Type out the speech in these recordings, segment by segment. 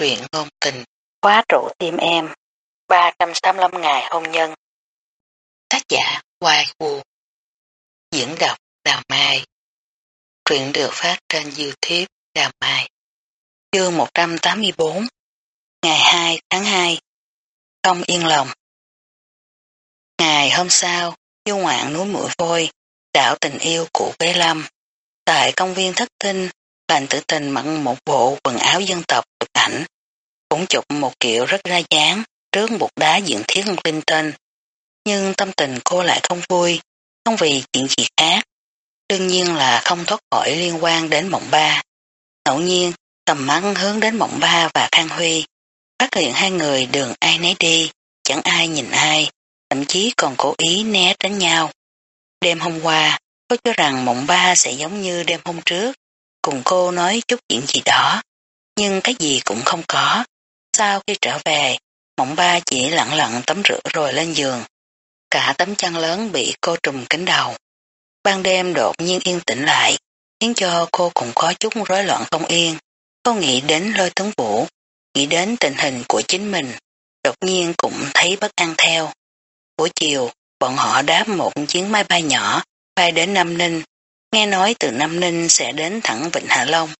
truyện ngôn tình, khóa trụ tim em, 385 ngày hôn nhân. Tác giả Hoài Vũ Diễn đọc Đào Mai. Truyện được phát trên Youtube Đào Mai. Chương 184 Ngày 2 tháng 2 Không yên lòng. Ngày hôm sau, du ngoạn núi mũi vôi, đảo tình yêu của Quế Lâm. Tại công viên thất tinh, lành tử tình mặc một bộ quần áo dân tộc ảnh, cũng chụp một kiểu rất ra dáng trước một đá diện thiết linh tinh. Nhưng tâm tình cô lại không vui, không vì chuyện gì khác. Đương nhiên là không thoát khỏi liên quan đến mộng ba. Ngẫu nhiên, tầm mắt hướng đến mộng ba và Khang Huy. Phát hiện hai người đường ai nấy đi, chẳng ai nhìn ai, thậm chí còn cố ý né tránh nhau. Đêm hôm qua, cô cho rằng mộng ba sẽ giống như đêm hôm trước, cùng cô nói chút chuyện gì đó, nhưng cái gì cũng không có. Sau khi trở về, mộng ba chỉ lặng lặng tắm rửa rồi lên giường. Cả tấm chăn lớn bị cô trùm kính đầu. Ban đêm đột nhiên yên tĩnh lại, khiến cho cô cũng có chút rối loạn không yên. Cô nghĩ đến lôi tấn vũ, nghĩ đến tình hình của chính mình, đột nhiên cũng thấy bất an theo. Buổi chiều, bọn họ đáp một chuyến máy bay nhỏ, bay đến Nam Ninh, nghe nói từ Nam Ninh sẽ đến thẳng Vịnh Hạ Long.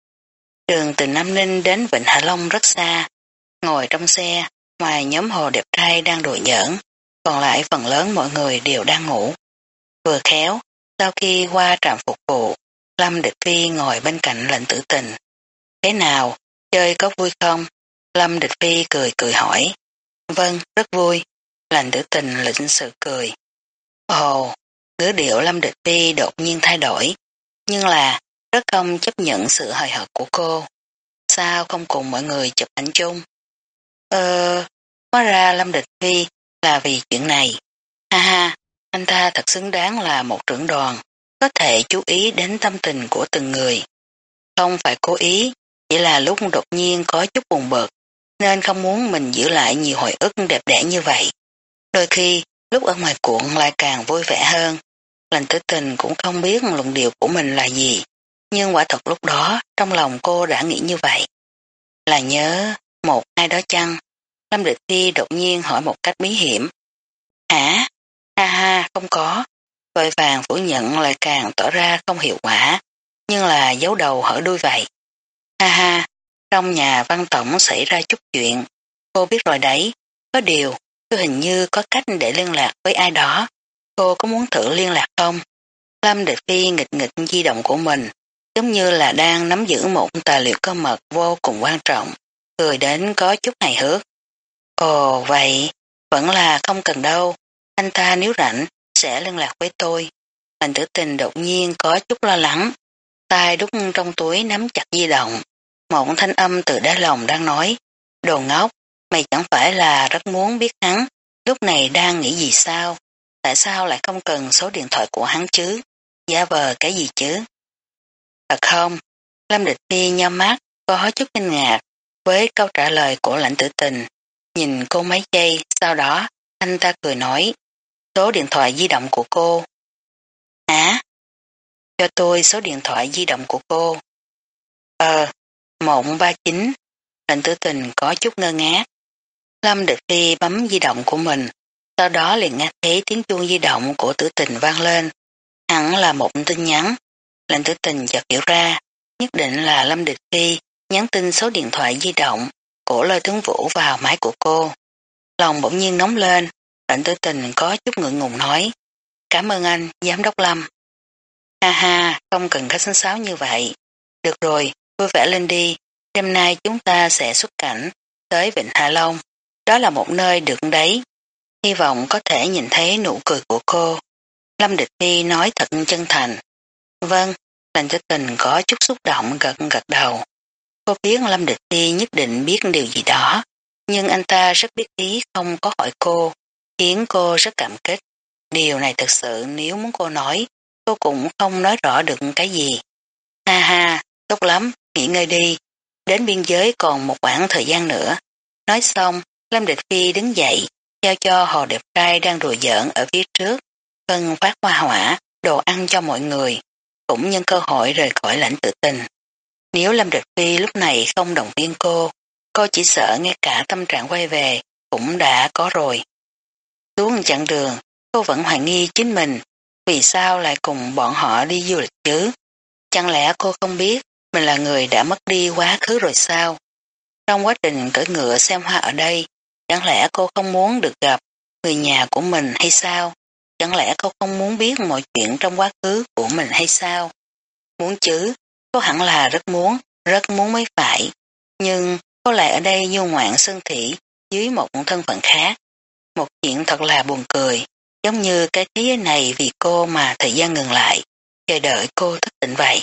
Đường từ Nam Ninh đến Vịnh Hạ Long rất xa, ngồi trong xe, ngoài nhóm hồ đẹp trai đang đùa giỡn, còn lại phần lớn mọi người đều đang ngủ. Vừa khéo, sau khi qua trạm phục vụ, Lâm Địch Phi ngồi bên cạnh lệnh tử tình. Thế nào, chơi có vui không? Lâm Địch Phi cười cười hỏi. Vâng, rất vui. Lệnh tử tình lĩnh sự cười. Ồ, ngữ điệu Lâm Địch Phi đột nhiên thay đổi, nhưng là rất không chấp nhận sự hời hợt của cô. Sao không cùng mọi người chụp ảnh chung? Ờ, hóa ra Lâm Địch Phi là vì chuyện này. Ha ha, anh ta thật xứng đáng là một trưởng đoàn, có thể chú ý đến tâm tình của từng người. Không phải cố ý, chỉ là lúc đột nhiên có chút buồn bực, nên không muốn mình giữ lại nhiều hồi ức đẹp đẽ như vậy. Đôi khi, lúc ở ngoài cuộn lại càng vui vẻ hơn. Lành tử tình cũng không biết luận điệu của mình là gì, nhưng quả thật lúc đó trong lòng cô đã nghĩ như vậy. Là nhớ một ai đó chăng? Lâm Địch Thi đột nhiên hỏi một cách bí hiểm. Hả? Ha ha, không có. Vội vàng phủ nhận lại càng tỏ ra không hiệu quả, nhưng là giấu đầu hở đuôi vậy. Ha ha, trong nhà văn tổng xảy ra chút chuyện, cô biết rồi đấy, có điều Tôi hình như có cách để liên lạc với ai đó. Cô có muốn thử liên lạc không? Lâm Địch Phi nghịch nghịch di động của mình, giống như là đang nắm giữ một tài liệu cơ mật vô cùng quan trọng, cười đến có chút hài hước. Ồ vậy, vẫn là không cần đâu, anh ta nếu rảnh sẽ liên lạc với tôi. Mạnh tử tình đột nhiên có chút lo lắng, tay đút trong túi nắm chặt di động. Một thanh âm từ đá lòng đang nói, đồ ngốc, Mày chẳng phải là rất muốn biết hắn lúc này đang nghĩ gì sao? Tại sao lại không cần số điện thoại của hắn chứ? Giả vờ cái gì chứ? Thật không? Lâm Địch Phi nhắm mắt có chút kinh ngạc với câu trả lời của lãnh tử tình. Nhìn cô mấy giây, sau đó anh ta cười nói số điện thoại di động của cô. Hả? Cho tôi số điện thoại di động của cô. Ờ, 139. Lệnh tử tình có chút ngơ ngác. Lâm Địch Phi bấm di động của mình, sau đó liền nghe thấy tiếng chuông di động của tử tình vang lên. Hẳn là một tin nhắn. Lệnh tử tình chợt hiểu ra, nhất định là Lâm Địch Phi nhắn tin số điện thoại di động của lời tướng vũ vào máy của cô. Lòng bỗng nhiên nóng lên, lệnh tử tình có chút ngượng ngùng nói. Cảm ơn anh, giám đốc Lâm. Ha ha, không cần khách sánh sáo như vậy. Được rồi, vui vẻ lên đi, đêm nay chúng ta sẽ xuất cảnh tới Vịnh Hạ Long. Đó là một nơi được đấy. Hy vọng có thể nhìn thấy nụ cười của cô. Lâm Địch Phi nói thật chân thành. Vâng, lành cho tình có chút xúc động gật gật đầu. Cô biết Lâm Địch Phi nhất định biết điều gì đó, nhưng anh ta rất biết ý không có hỏi cô, khiến cô rất cảm kích. Điều này thật sự nếu muốn cô nói, cô cũng không nói rõ được cái gì. Ha ha, tốt lắm, nghỉ ngơi đi. Đến biên giới còn một khoảng thời gian nữa. Nói xong, Lâm Địch Phi đứng dậy, giao cho hồ đẹp trai đang đùa giỡn ở phía trước, phân phát hoa hỏa, đồ ăn cho mọi người, cũng nhân cơ hội rời khỏi lãnh tự tình. Nếu Lâm Địch Phi lúc này không động viên cô, cô chỉ sợ ngay cả tâm trạng quay về cũng đã có rồi. Xuống chặng đường, cô vẫn hoài nghi chính mình, vì sao lại cùng bọn họ đi du lịch chứ? Chẳng lẽ cô không biết mình là người đã mất đi quá khứ rồi sao? Trong quá trình cởi ngựa xem hoa ở đây, chẳng lẽ cô không muốn được gặp người nhà của mình hay sao? Chẳng lẽ cô không muốn biết mọi chuyện trong quá khứ của mình hay sao? Muốn chứ, cô hẳn là rất muốn, rất muốn mới phải. Nhưng cô lại ở đây du ngoạn sân thỉ dưới một thân phận khác. Một chuyện thật là buồn cười, giống như cái thế giới này vì cô mà thời gian ngừng lại, chờ đợi cô thức tỉnh vậy.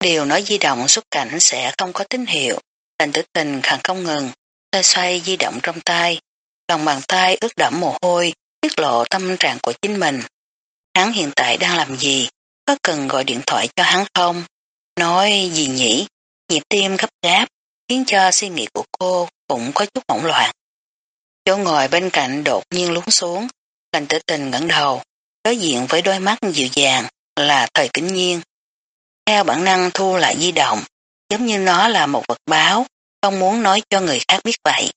Điều nói di động xuất cảnh sẽ không có tín hiệu, thành tử tình khẳng không ngừng, xoay xoay di động trong tay, lòng bàn tay ướt đẫm mồ hôi, tiết lộ tâm trạng của chính mình. Hắn hiện tại đang làm gì? Có cần gọi điện thoại cho hắn không? Nói gì nhỉ? Nhịp tim gấp gáp, khiến cho suy nghĩ của cô cũng có chút hỗn loạn. Chỗ ngồi bên cạnh đột nhiên lún xuống, lành tử tình ngẩng đầu, đối diện với đôi mắt dịu dàng là thời kính nhiên. Theo bản năng thu lại di động, giống như nó là một vật báo, không muốn nói cho người khác biết vậy.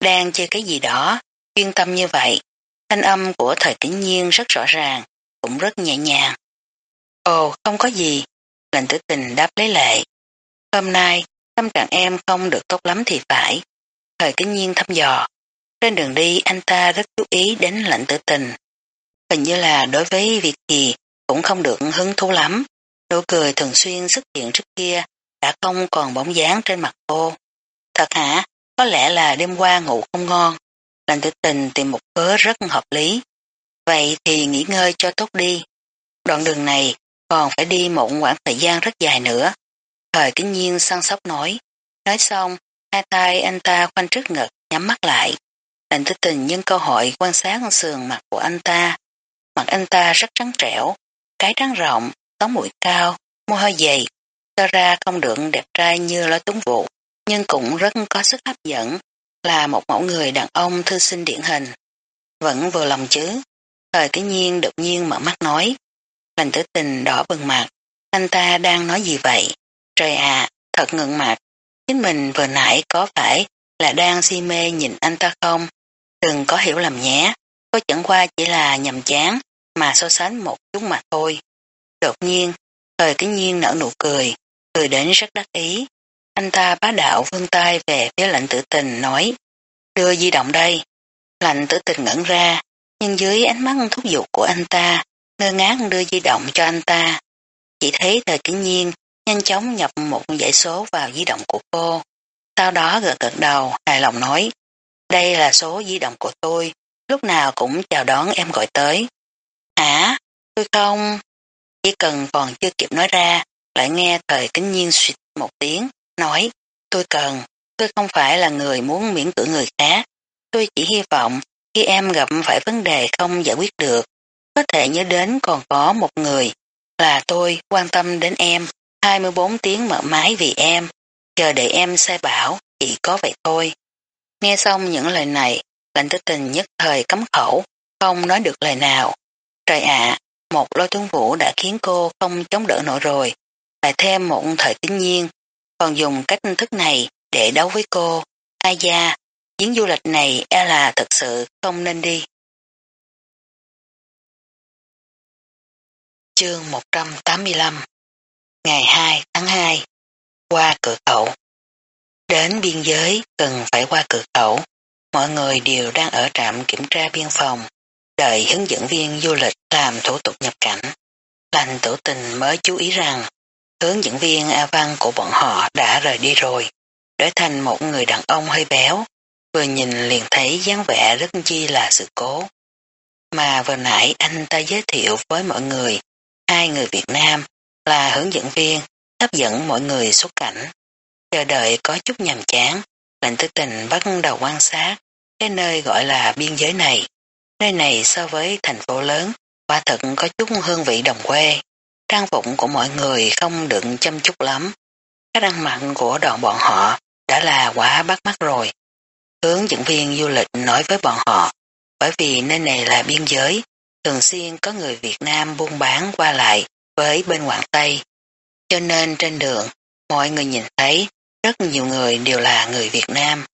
Đang chơi cái gì đó, chuyên tâm như vậy, thanh âm của thời kính nhiên rất rõ ràng, cũng rất nhẹ nhàng. Ồ, không có gì, Lệnh tử tình đáp lấy lệ. Hôm nay, tâm trạng em không được tốt lắm thì phải. Thời kính nhiên thăm dò. Trên đường đi anh ta rất chú ý đến Lệnh tử tình. Hình như là đối với việc gì cũng không được hứng thú lắm. Nụ cười thường xuyên xuất hiện trước kia đã không còn bóng dáng trên mặt cô. Thật hả? Có lẽ là đêm qua ngủ không ngon. Lành tử tình tìm một cớ rất hợp lý. Vậy thì nghỉ ngơi cho tốt đi. Đoạn đường này còn phải đi một quãng thời gian rất dài nữa. Thời kính nhiên săn sóc nói. Nói xong, hai tay anh ta khoanh trước ngực, nhắm mắt lại. Lành tử tình nhân cơ hội quan sát sườn mặt của anh ta. Mặt anh ta rất trắng trẻo, cái trắng rộng, tóc mũi cao, môi hơi dày. cho ra không được đẹp trai như lối tuấn vụ, nhưng cũng rất có sức hấp dẫn, là một mẫu người đàn ông thư sinh điển hình. Vẫn vừa lòng chứ. Thời cái nhiên đột nhiên mở mắt nói. Lành tử tình đỏ bừng mặt. Anh ta đang nói gì vậy? Trời ạ, thật ngượng mặt. Chính mình vừa nãy có phải là đang si mê nhìn anh ta không? Đừng có hiểu lầm nhé. Tôi chẳng qua chỉ là nhầm chán mà so sánh một chút mà thôi. Đột nhiên, thời cái nhiên nở nụ cười, cười đến rất đắc ý. Anh ta bá đạo vươn tay về phía lạnh tử tình nói, đưa di động đây. Lạnh tử tình ngẩn ra, nhưng dưới ánh mắt thúc giục của anh ta, ngơ ngác đưa di động cho anh ta. Chỉ thấy thời kính nhiên nhanh chóng nhập một dãy số vào di động của cô. Sau đó gật gật đầu, hài lòng nói, đây là số di động của tôi, lúc nào cũng chào đón em gọi tới. Hả? Tôi không... Chỉ cần còn chưa kịp nói ra, lại nghe thời kính nhiên suyệt một tiếng, nói, tôi cần, tôi không phải là người muốn miễn cưỡng người khác, tôi chỉ hy vọng khi em gặp phải vấn đề không giải quyết được, có thể nhớ đến còn có một người, là tôi quan tâm đến em, 24 tiếng mở máy vì em, chờ để em sai bảo, chỉ có vậy thôi. Nghe xong những lời này, lệnh tử tình nhất thời cấm khẩu, không nói được lời nào. Trời ạ, một lôi tuấn vũ đã khiến cô không chống đỡ nổi rồi, lại thêm một thời tính nhiên, còn dùng cách thức này để đấu với cô. Ai da, chuyến du lịch này e là thật sự không nên đi. Chương 185 Ngày 2 tháng 2 Qua cửa khẩu Đến biên giới cần phải qua cửa khẩu. Mọi người đều đang ở trạm kiểm tra biên phòng, đợi hướng dẫn viên du lịch làm thủ tục nhập cảnh. Lành tử tình mới chú ý rằng hướng dẫn viên A Văn của bọn họ đã rời đi rồi, trở thành một người đàn ông hơi béo, vừa nhìn liền thấy dáng vẻ rất chi là sự cố. Mà vừa nãy anh ta giới thiệu với mọi người, hai người Việt Nam là hướng dẫn viên, hấp dẫn mọi người xuất cảnh. Chờ đợi có chút nhàm chán, lệnh tư tình bắt đầu quan sát cái nơi gọi là biên giới này. Nơi này so với thành phố lớn, quả thật có chút hương vị đồng quê. Trang phục của mọi người không đựng chăm chút lắm. Các răng mặn của đoàn bọn họ đã là quá bắt mắt rồi. Hướng dẫn viên du lịch nói với bọn họ, bởi vì nơi này là biên giới, thường xuyên có người Việt Nam buôn bán qua lại với bên Quảng Tây. Cho nên trên đường, mọi người nhìn thấy rất nhiều người đều là người Việt Nam,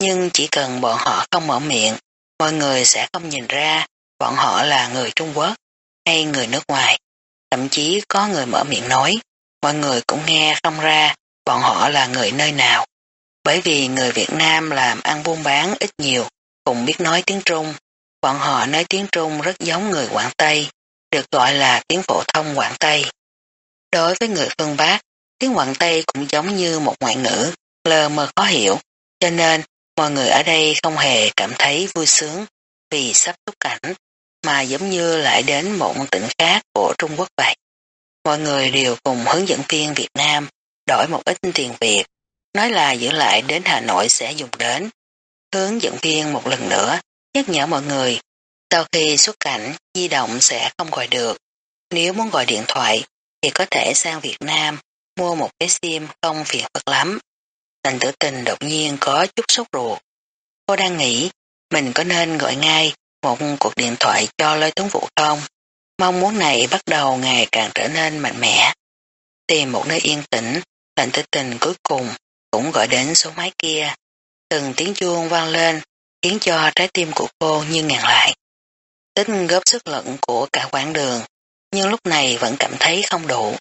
nhưng chỉ cần bọn họ không mở miệng, mọi người sẽ không nhìn ra bọn họ là người Trung Quốc hay người nước ngoài. Thậm chí có người mở miệng nói, mọi người cũng nghe không ra bọn họ là người nơi nào. Bởi vì người Việt Nam làm ăn buôn bán ít nhiều, cũng biết nói tiếng Trung. Bọn họ nói tiếng Trung rất giống người Quảng Tây, được gọi là tiếng phổ thông Quảng Tây. Đối với người phương Bắc, tiếng Quảng Tây cũng giống như một ngoại ngữ, lờ mờ khó hiểu, cho nên mọi người ở đây không hề cảm thấy vui sướng vì sắp xuất cảnh, mà giống như lại đến một tỉnh khác của Trung Quốc vậy. Mọi người đều cùng hướng dẫn viên Việt Nam đổi một ít tiền Việt, nói là giữ lại đến Hà Nội sẽ dùng đến. Hướng dẫn viên một lần nữa nhắc nhở mọi người, sau khi xuất cảnh, di động sẽ không gọi được. Nếu muốn gọi điện thoại thì có thể sang Việt Nam mua một cái sim không phiền phức lắm. Lành tử tình đột nhiên có chút sốt ruột. Cô đang nghĩ mình có nên gọi ngay một cuộc điện thoại cho lôi tuấn vũ không? Mong muốn này bắt đầu ngày càng trở nên mạnh mẽ. Tìm một nơi yên tĩnh, lệnh tư tình cuối cùng cũng gọi đến số máy kia. Từng tiếng chuông vang lên khiến cho trái tim của cô như ngàn lại. Tính góp sức lực của cả quãng đường, nhưng lúc này vẫn cảm thấy không đủ.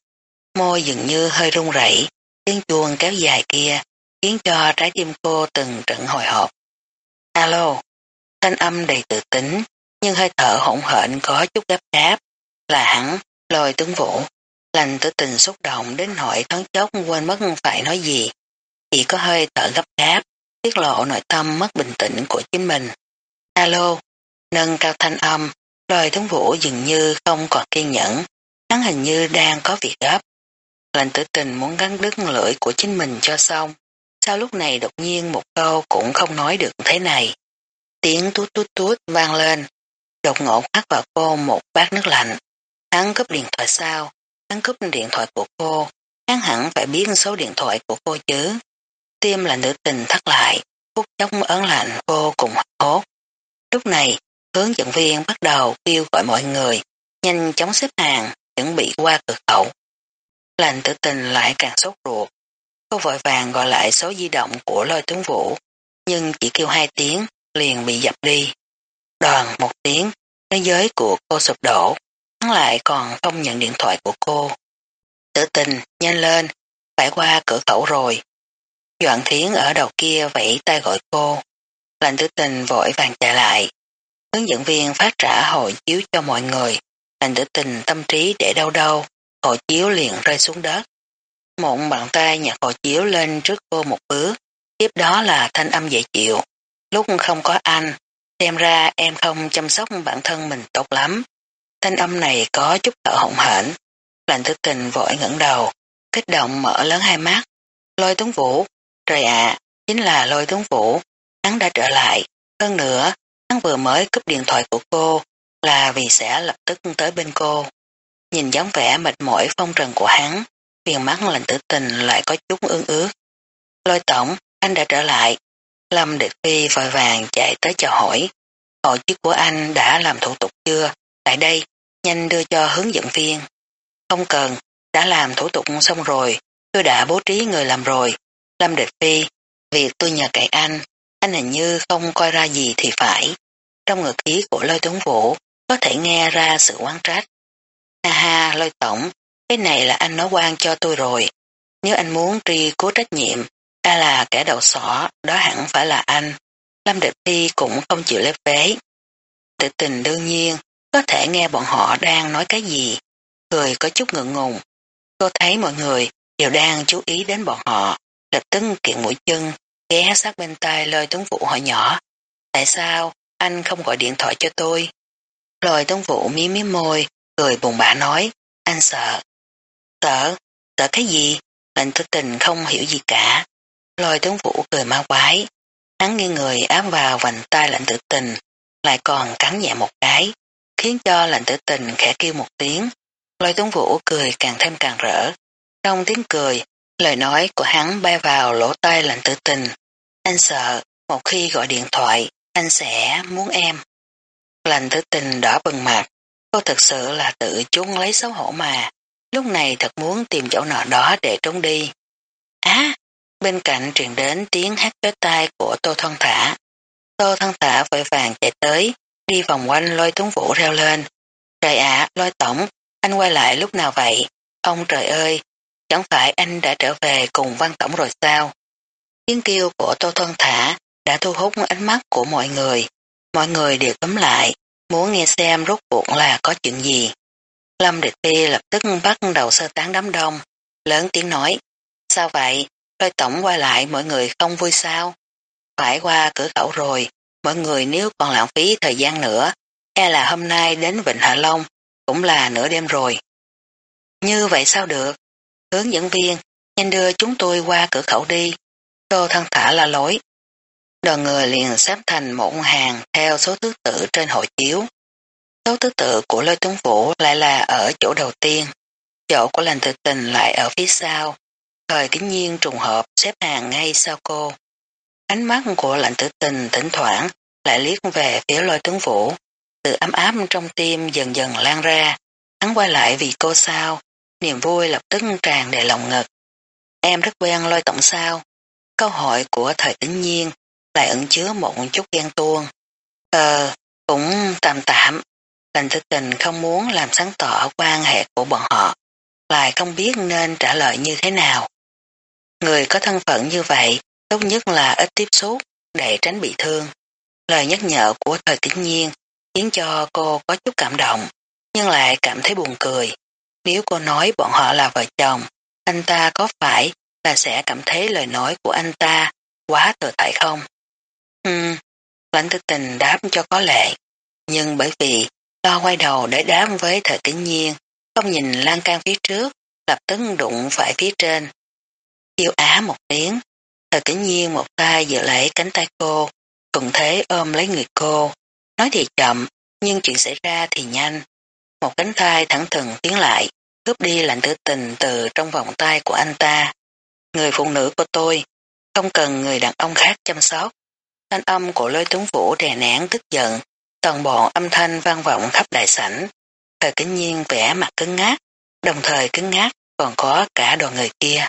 Môi dường như hơi run rẩy, tiếng chuông kéo dài kia khiến cho trái tim cô từng trận hồi hộp. Alo, thanh âm đầy tự tính, nhưng hơi thở hỗn hển có chút gấp gáp, là hắn, lôi tướng vũ. Lành tử tình xúc động đến nỗi thoáng chốc quên mất phải nói gì. Chỉ có hơi thở gấp gáp, tiết lộ nội tâm mất bình tĩnh của chính mình. Alo, nâng cao thanh âm, lôi tướng vũ dường như không còn kiên nhẫn, hắn hình như đang có việc gấp. Lành tử tình muốn gắn đứt lưỡi của chính mình cho xong. Sao lúc này đột nhiên một câu cũng không nói được thế này. Tiếng tút tút tút vang lên, đột ngột hát vào cô một bát nước lạnh. Hắn cướp điện thoại sao? Hắn cướp điện thoại của cô. Hắn hẳn phải biết số điện thoại của cô chứ. Tim là nữ tình thắt lại, phút chốc ớn lạnh vô cùng hốt. Lúc này, hướng dẫn viên bắt đầu kêu gọi mọi người, nhanh chóng xếp hàng, chuẩn bị qua cửa khẩu. Lành tử tình lại càng sốt ruột. Cô vội vàng gọi lại số di động của lôi tướng vũ, nhưng chỉ kêu hai tiếng, liền bị dập đi. Đoàn một tiếng, thế giới của cô sụp đổ, hắn lại còn không nhận điện thoại của cô. Tử tình, nhanh lên, phải qua cửa khẩu rồi. Doãn thiến ở đầu kia vẫy tay gọi cô. Lành tử tình vội vàng chạy lại. Hướng dẫn viên phát trả hộ chiếu cho mọi người. Lành tử tình tâm trí để đâu đâu, hộ chiếu liền rơi xuống đất. Một bàn tay nhặt hộ chiếu lên trước cô một bước, tiếp đó là thanh âm dễ chịu. Lúc không có anh, xem ra em không chăm sóc bản thân mình tốt lắm. Thanh âm này có chút thở hỗn hển. Lành thức tình vội ngẩng đầu, kích động mở lớn hai mắt. Lôi tuấn vũ, trời ạ, chính là lôi tuấn vũ. Hắn đã trở lại. Hơn nữa, hắn vừa mới cúp điện thoại của cô là vì sẽ lập tức tới bên cô. Nhìn dáng vẻ mệt mỏi phong trần của hắn, viền mắt lành tử tình lại có chút ương ước. Lôi tổng, anh đã trở lại. Lâm Địch Phi vội vàng chạy tới chào hỏi. Hộ chiếc của anh đã làm thủ tục chưa? Tại đây, nhanh đưa cho hướng dẫn viên. Không cần, đã làm thủ tục xong rồi, tôi đã bố trí người làm rồi. Lâm Địch Phi, việc tôi nhờ cậy anh, anh hình như không coi ra gì thì phải. Trong ngực khí của lôi tuấn vũ, có thể nghe ra sự quan trách. Ha ha, lôi tổng, cái này là anh nói quan cho tôi rồi. Nếu anh muốn tri cố trách nhiệm, ta là kẻ đầu sỏ, đó hẳn phải là anh. Lâm Địch Thi cũng không chịu lép vế. Tự tình đương nhiên, có thể nghe bọn họ đang nói cái gì. Cười có chút ngượng ngùng. Cô thấy mọi người đều đang chú ý đến bọn họ, lập tức kiện mũi chân, ghé sát bên tai lời tuấn vũ hỏi nhỏ. Tại sao anh không gọi điện thoại cho tôi? Lời tuấn vũ mí mí môi, cười buồn bã nói, anh sợ. Sợ? Sợ cái gì? Lệnh tự tình không hiểu gì cả. Lôi tướng vũ cười ma quái. Hắn nghiêng người áp vào vành tay lạnh tử tình, lại còn cắn nhẹ một cái, khiến cho lạnh tử tình khẽ kêu một tiếng. Lôi tướng vũ cười càng thêm càng rỡ. Trong tiếng cười, lời nói của hắn bay vào lỗ tai lạnh tử tình. Anh sợ, một khi gọi điện thoại, anh sẽ muốn em. Lạnh tử tình đỏ bừng mặt, cô thật sự là tự trốn lấy xấu hổ mà, lúc này thật muốn tìm chỗ nọ đó để trốn đi. Bên cạnh truyền đến tiếng hát chói tai của Tô Thân Thả. Tô Thân Thả vội vàng chạy tới, đi vòng quanh lôi tuấn vũ reo lên. Trời ạ, lôi tổng, anh quay lại lúc nào vậy? Ông trời ơi, chẳng phải anh đã trở về cùng văn tổng rồi sao? Tiếng kêu của Tô Thân Thả đã thu hút ánh mắt của mọi người. Mọi người đều cấm lại, muốn nghe xem rốt cuộc là có chuyện gì. Lâm Địch Phi lập tức bắt đầu sơ tán đám đông, lớn tiếng nói, sao vậy, lôi tổng qua lại mọi người không vui sao? Phải qua cửa khẩu rồi, mọi người nếu còn lãng phí thời gian nữa, e là hôm nay đến Vịnh Hạ Long, cũng là nửa đêm rồi. Như vậy sao được? Hướng dẫn viên, nhanh đưa chúng tôi qua cửa khẩu đi. Tô thân thả la lối. Đoàn người liền xếp thành một hàng theo số thứ tự trên hộ chiếu. Số thứ tự của Lôi Tuấn Vũ lại là ở chỗ đầu tiên, chỗ của lành thực tình lại ở phía sau. Thời kính nhiên trùng hợp xếp hàng ngay sau cô. Ánh mắt của lạnh tử tình thỉnh thoảng lại liếc về phía lôi tướng vũ. Sự ấm áp trong tim dần dần lan ra. Hắn quay lại vì cô sao. Niềm vui lập tức tràn đầy lòng ngực. Em rất quen lôi tổng sao. Câu hỏi của thời tính nhiên lại ẩn chứa một chút ghen tuông. Ờ, cũng tạm tạm. Lành tử tình không muốn làm sáng tỏ quan hệ của bọn họ. Lại không biết nên trả lời như thế nào. Người có thân phận như vậy tốt nhất là ít tiếp xúc để tránh bị thương. Lời nhắc nhở của thời kính nhiên khiến cho cô có chút cảm động, nhưng lại cảm thấy buồn cười. Nếu cô nói bọn họ là vợ chồng, anh ta có phải là sẽ cảm thấy lời nói của anh ta quá thừa thải không? Ừm, lãnh tư tình đáp cho có lệ, nhưng bởi vì lo quay đầu để đáp với thời kính nhiên, không nhìn lan can phía trước, lập tức đụng phải phía trên. Yêu á một tiếng, thời kính nhiên một tay giữ lấy cánh tay cô, thuận thế ôm lấy người cô. Nói thì chậm, nhưng chuyện xảy ra thì nhanh. Một cánh tay thẳng thừng tiến lại, cướp đi lạnh tử tình từ trong vòng tay của anh ta. Người phụ nữ của tôi, không cần người đàn ông khác chăm sóc. Thanh âm của lôi tuấn vũ đè nén tức giận, toàn bộ âm thanh vang vọng khắp đại sảnh. Thời kính nhiên vẻ mặt cứng ngát, đồng thời cứng ngát còn có cả đoàn người kia.